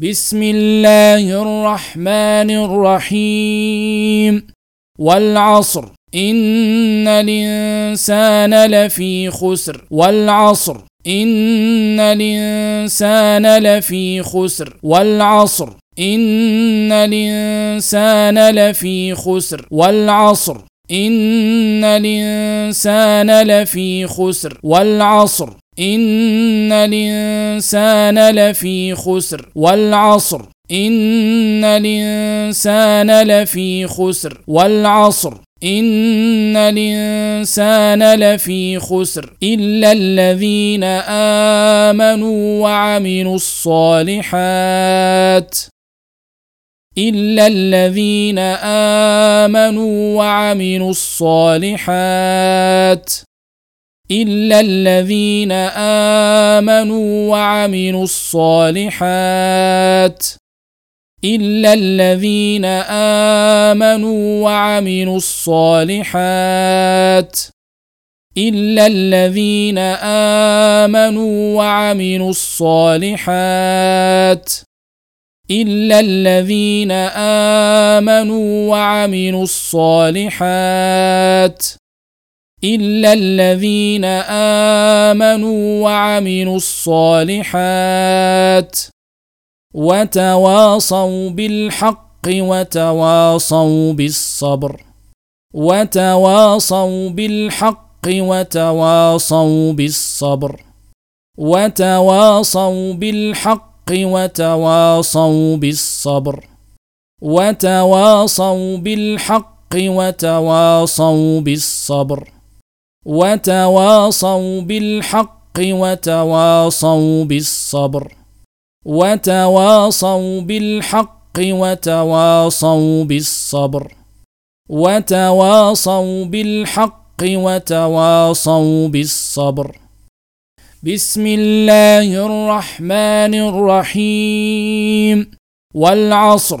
بسم الله الرحمن الرحيم. والعصر إن الإنسان لفي خسر. والعصر إن الإنسان لفي خسر. والعصر إن الإنسان لفي خسر. والعصر إن الإنسان لفي خسر. والعصر إن الإنسان لفي خسر والعصر. إن الإنسان لفي خسر والعصر. إن الإنسان لفي خسر إلا الذين آمنوا وعملوا الصالحات. إلا الذين آمنوا وعملوا الصالحات. إلا الذين آمنوا وعملوا الصالحات. إلا الذين آمنوا وعملوا الصالحات. إلا الذين آمنوا وعملوا الصالحات. إلا الذين آمنوا وعملوا الصالحات. إلا الذين آمنوا وعملوا الصالحات وتواصوا بالحق وتواصوا بالصبر وتواصوا بالحق وتواصوا بالصبر وتواصوا بالحق وتواصوا بالصبر وتواصوا بالحق وتواصوا بالصبر وتواصوا بالحق وتواصوا بالصبر. وتواصوا بالحق وتواصوا بالصبر. وتواصوا بالحق وتواصوا بالصبر. بسم الله الرحمن الرحيم. والعصر.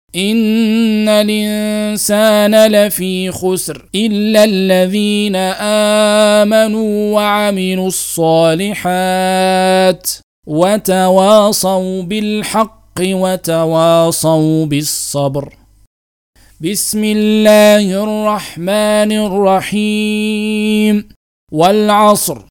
إن الإنسان لفي خسر إلا الذين آمنوا وعملوا الصالحات وتواصوا بالحق وتواصوا بالصبر بسم الله الرحمن الرحيم والعصر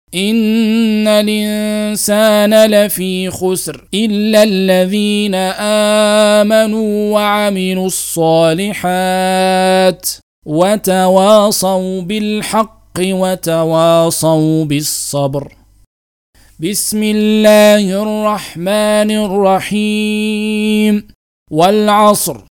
إن الإنسان لفي خسر إلا الذين آمنوا وعملوا الصالحات وتواصوا بالحق وتواصوا بالصبر بسم الله الرحمن الرحيم والعصر